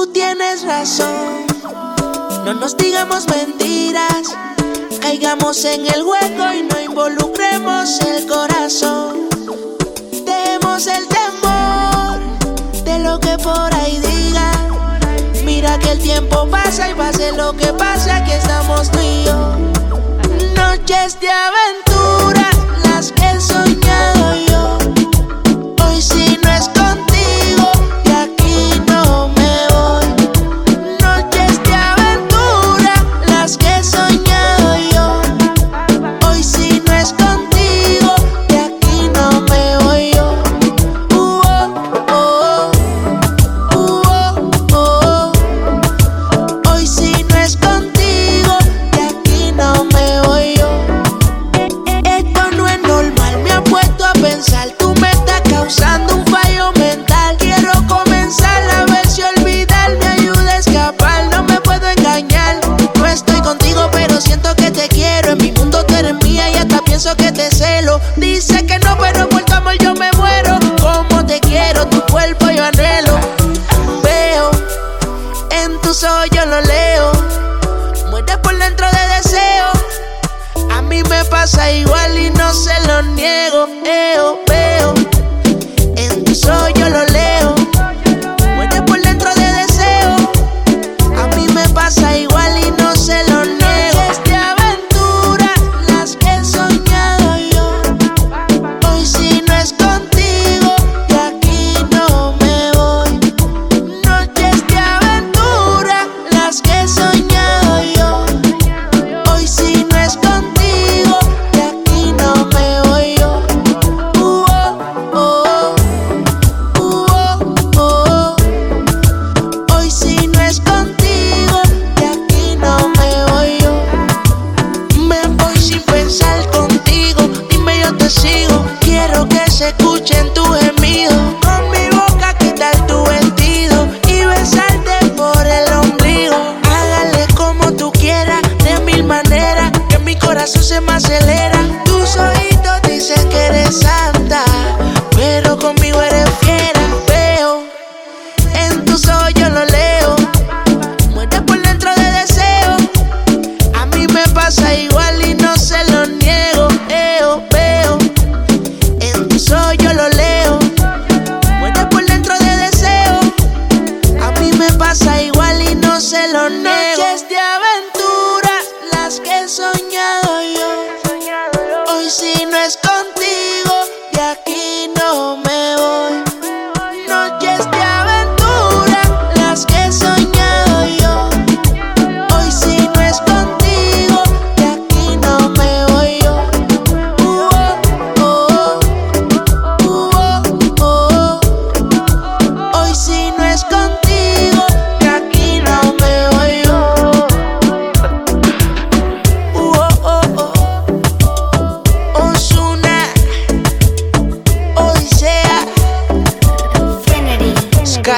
tú tienes razón. No nos digamos mentiras, caigamos en el hueco y no involucremos el corazón. Demos el temor de lo que por ahí diga. Mira que el tiempo pasa y pase lo que pase, aquí estamos tú y yo. pasa igual y no se lo niego. Eo, veo. En ti soy yo lo paso se me acelera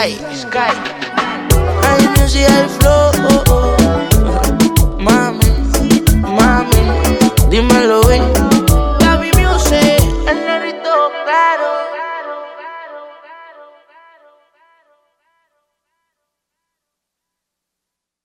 Sky, Sky.